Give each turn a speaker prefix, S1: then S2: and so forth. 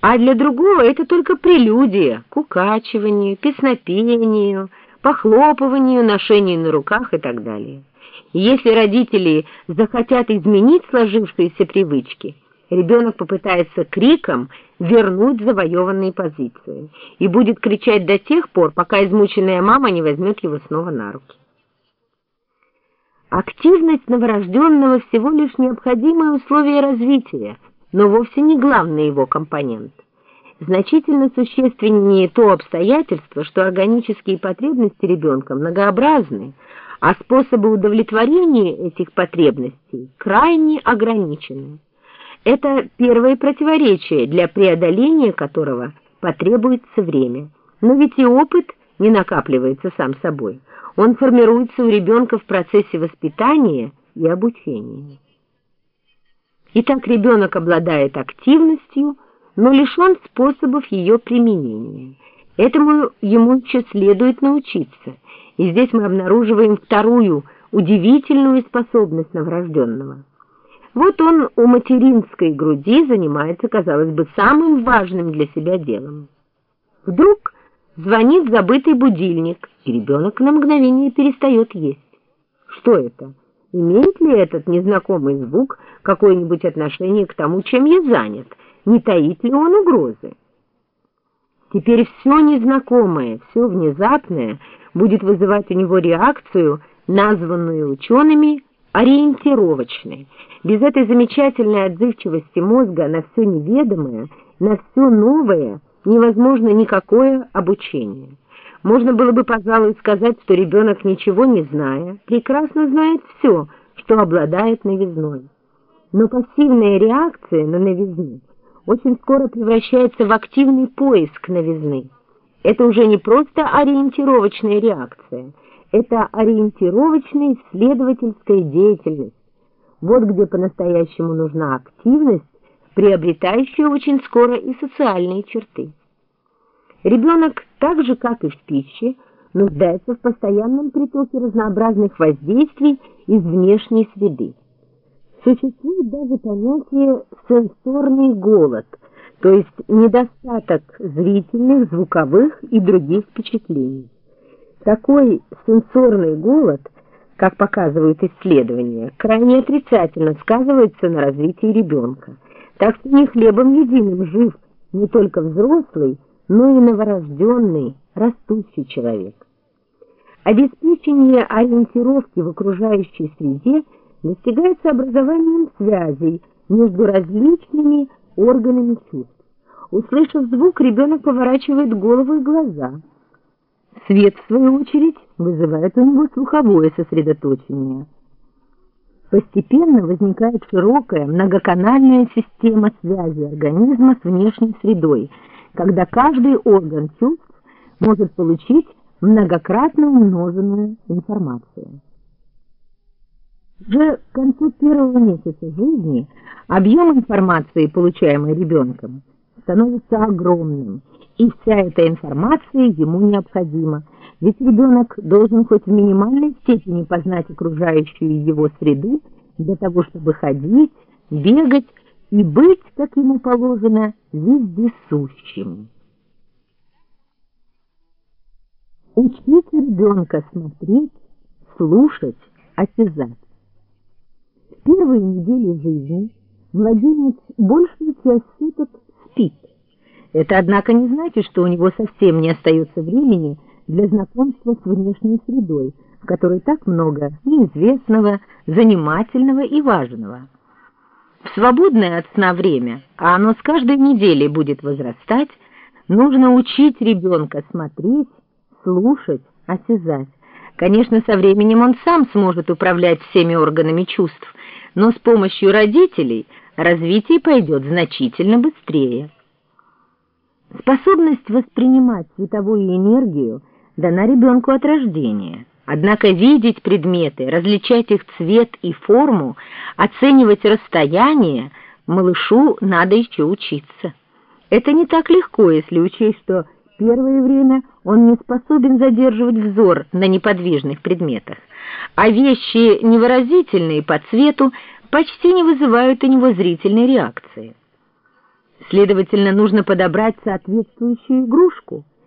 S1: а для другого это только прелюдия к укачиванию, песнопению, похлопыванию, ношению на руках и так далее. Если родители захотят изменить сложившиеся привычки, ребенок попытается криком вернуть завоеванные позиции и будет кричать до тех пор, пока измученная мама не возьмет его снова на руки. Активность новорожденного всего лишь необходимое условие развития, но вовсе не главный его компонент. Значительно существеннее то обстоятельство, что органические потребности ребенка многообразны, а способы удовлетворения этих потребностей крайне ограничены. Это первое противоречие, для преодоления которого потребуется время. Но ведь и опыт не накапливается сам собой. Он формируется у ребенка в процессе воспитания и обучения. Итак, ребенок обладает активностью, но лишен способов ее применения. Этому ему еще следует научиться. И здесь мы обнаруживаем вторую удивительную способность новорожденного. Вот он у материнской груди занимается, казалось бы, самым важным для себя делом. Вдруг звонит забытый будильник, и ребенок на мгновение перестает есть. Что это? Имеет ли этот незнакомый звук какое-нибудь отношение к тому, чем я занят? Не таит ли он угрозы? Теперь все незнакомое, все внезапное будет вызывать у него реакцию, названную учеными ориентировочной. Без этой замечательной отзывчивости мозга на все неведомое, на все новое невозможно никакое обучение. Можно было бы, пожалуй, сказать, что ребенок, ничего не зная, прекрасно знает все, что обладает новизной. Но пассивная реакция на новизну очень скоро превращается в активный поиск новизны. Это уже не просто ориентировочная реакция, это ориентировочная исследовательская деятельность. Вот где по-настоящему нужна активность, приобретающая очень скоро и социальные черты. Ребенок, так же как и в пище, нуждается в постоянном притоке разнообразных воздействий из внешней среды. Существует даже понятие «сенсорный голод», то есть недостаток зрительных, звуковых и других впечатлений. Такой сенсорный голод, как показывают исследования, крайне отрицательно сказывается на развитии ребенка. Так что не хлебом единым жив не только взрослый, но и новорожденный, растущий человек. Обеспечение ориентировки в окружающей среде достигается образованием связей между различными органами чувств. Услышав звук, ребенок поворачивает голову и глаза. Свет, в свою очередь, вызывает у него слуховое сосредоточение. Постепенно возникает широкая многоканальная система связи организма с внешней средой – когда каждый орган чувств может получить многократно умноженную информацию. Уже к концу первого месяца жизни объем информации, получаемой ребенком, становится огромным, и вся эта информация ему необходима, ведь ребенок должен хоть в минимальной степени познать окружающую его среду для того, чтобы ходить, бегать и быть, как ему положено, вездесущим. Учить ребенка смотреть, слушать, осязать. В первые недели жизни младенец большую часть суток спит. Это, однако, не значит, что у него совсем не остается времени для знакомства с внешней средой, в которой так много неизвестного, занимательного и важного. Свободное от сна время, а оно с каждой неделей будет возрастать, нужно учить ребенка смотреть, слушать, осязать. Конечно, со временем он сам сможет управлять всеми органами чувств, но с помощью родителей развитие пойдет значительно быстрее. Способность воспринимать световую энергию дана ребенку от рождения. Однако видеть предметы, различать их цвет и форму, оценивать расстояние малышу надо еще учиться. Это не так легко, если учесть, что первое время он не способен задерживать взор на неподвижных предметах, а вещи невыразительные по цвету почти не вызывают у него зрительной реакции. Следовательно, нужно подобрать соответствующую игрушку.